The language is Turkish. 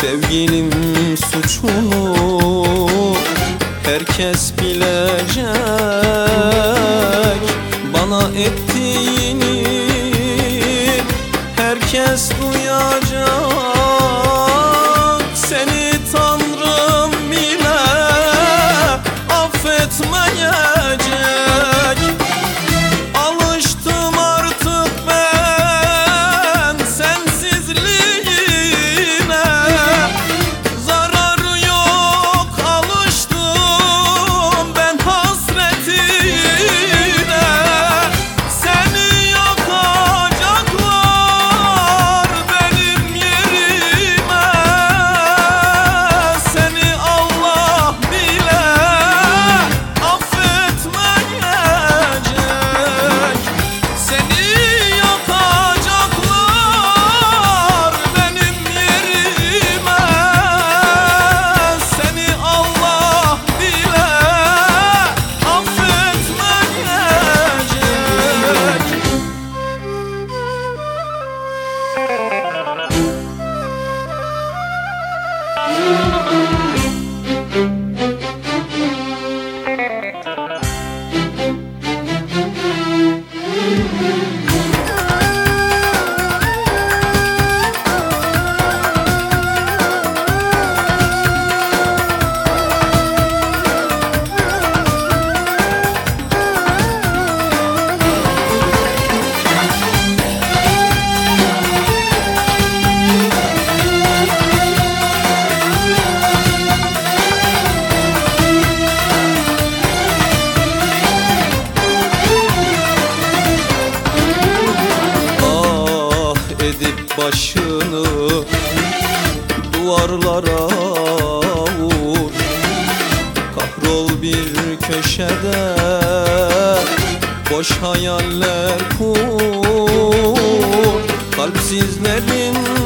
Sevgilim suçunu herkes bilecek. Bana ettiğini herkes duyacak. Başını duvarlara vur. Kahrol bir köşede boş hayaller kur. Kalpsizlerin